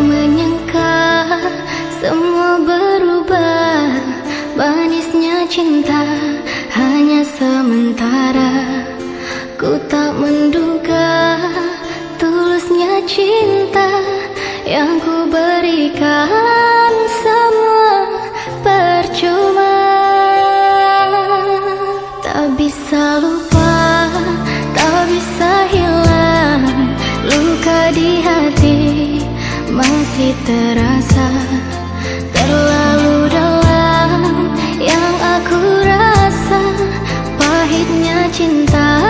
menyangka semua berubah. Manisnya cinta hanya sementara. Ku tak menduga tulusnya cinta Yang ku berikan. Masih terasa Terlalu dalam yang aku rasa. Pahitnya cinta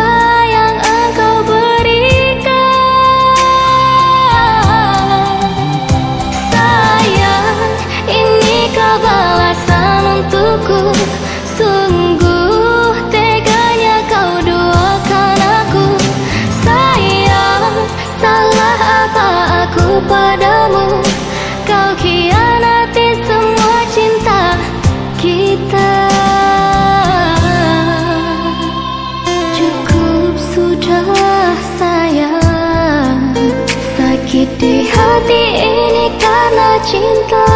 yang engkau berikan. Sayang, ini kau balasan untukku. Sungguh teganya kau duakan aku. Sayang, salah apa aku Sudah sayang Sakit di hati ini karena cinta.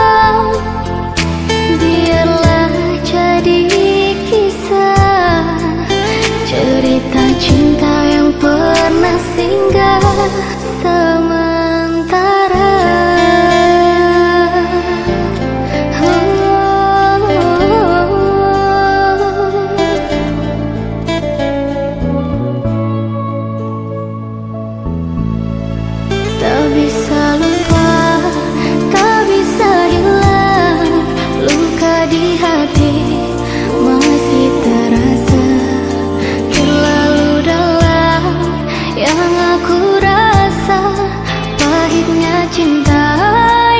cinta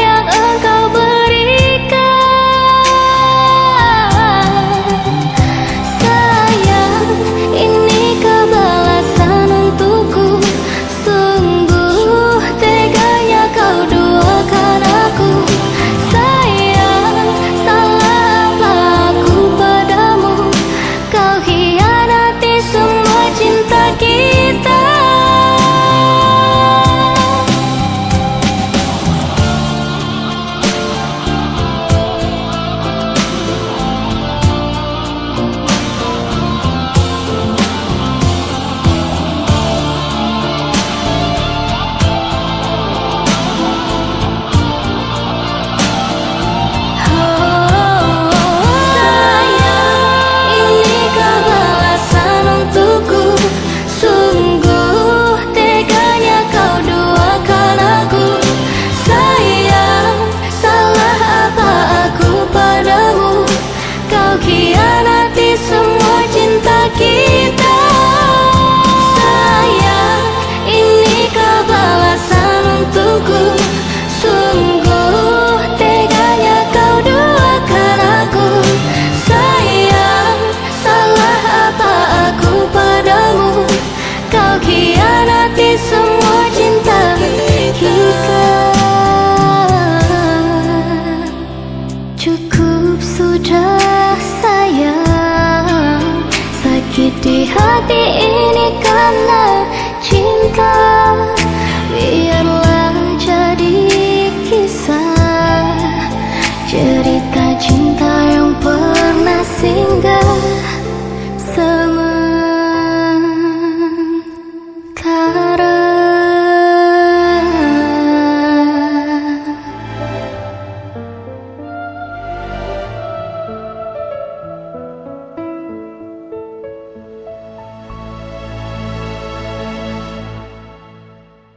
yang engkau berikan. Sayang, ini kebalasan untukku. Sungguh teganya kau duakan aku. Sayang, salah aku padamu. Kau hianati semua cinta kita. cerita cinta yang pernah singgah.